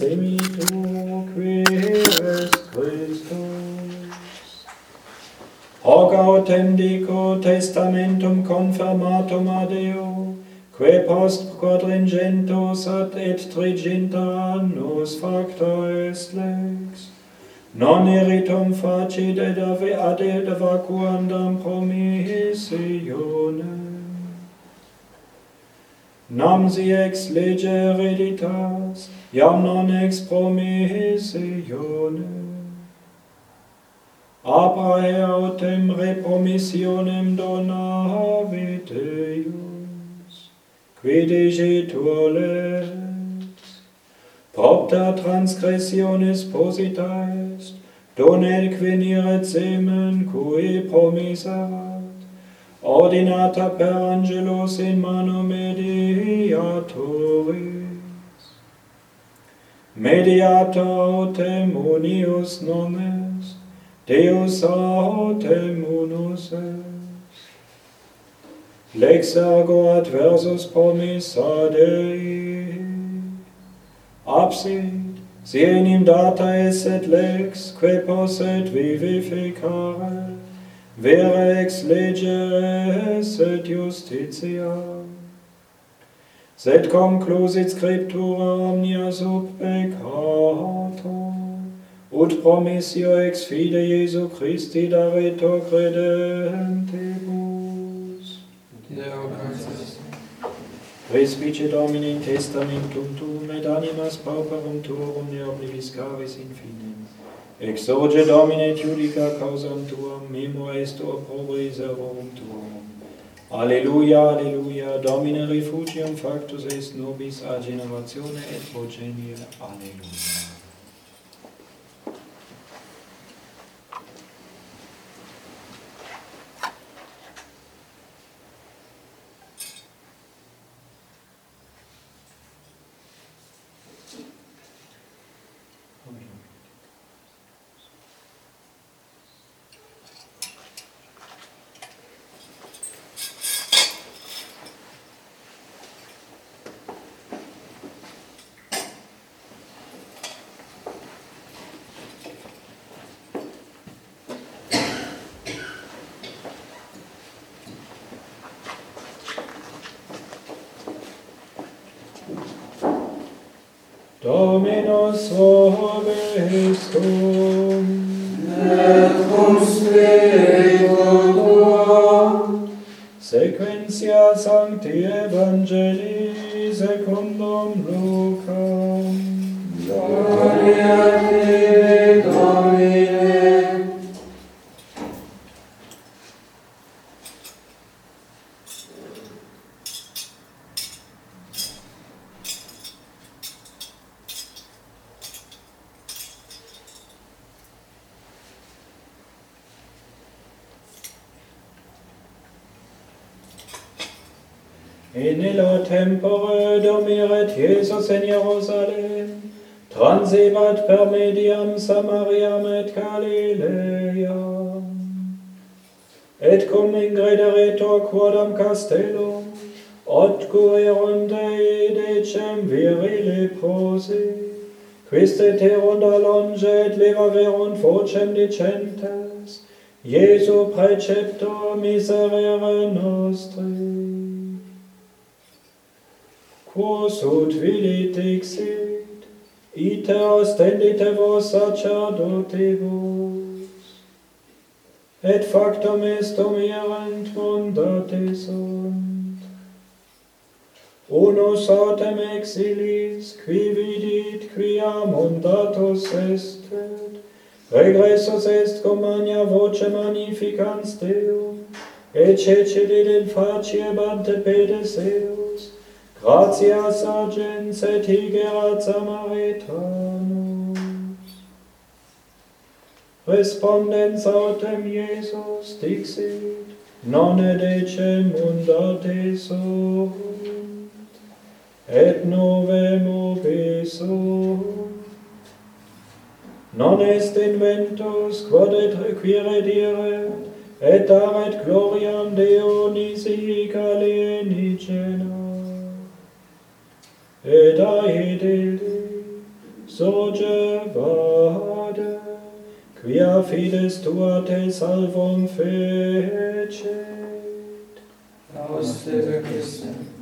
semi tu qui est Christus. Hoc authentico testamentum confirmatum ad eo, quae post quadringentos ad et triginta annos facta est lex, non eritum facit ed ave ad ed vacuandam promissionem nam si ex lege hereditas, iam non ex promissione. Ione. Apra eautem repromissionem donavit eius, quid egetur lex, propter posita est, donet quiniret semen cui promiserat, ordinata per angelos in mano mediatoris. Mediata autem unius non est, Deus autem unus est. Lex ergo adversus promissa Dei, absit, si enim data esset lex, que posset vivificare, vera ex lege et justitia. Sed conclusit scriptura omnia sub peccato, ut promissio ex fide Jesu Christi dareto credentibus. Deo gracias. Respice Domini testamentum tuum et animas pauperum tuum ne obliviscaris in fine. Exoge Domine judica causam tuam, memo est tua servorum tuum. Alleluia, alleluia, Domine refugium factus est nobis a generatione et progenie. Alleluia. Dominus vobis. Et cum spiritu tuo. Sequentia sancti evangelii secundum Lucam. Gloria tibi, In illo tempore domiret Iesus in Jerusalem, transebat per mediam Samariam et Galileam. Et cum ingrederetur quodam castellum, ot cuerunde decem virile prosi, quiste terunda longe et levaverunt vocem dicentes, Jesu preceptor miserere nostri quos ut vidit exit, ite ostendite vos sacerdotibus, et factum est omierent mundate sunt. Unus autem exilis, qui vidit, quia mundatus est, regressus est cum magna voce magnificans Deum, et cecedit in facie bante pedes eum, gratias agens et higerat Samaritanus. Respondens autem Iesus dixit, non decem munda te sunt, et novem opis sunt. Non est inventus quod et require dire, et daret gloriam Deo nisi calenice et aedili illi sogevade, quia fides tua te salvum fecit. Aus Christe.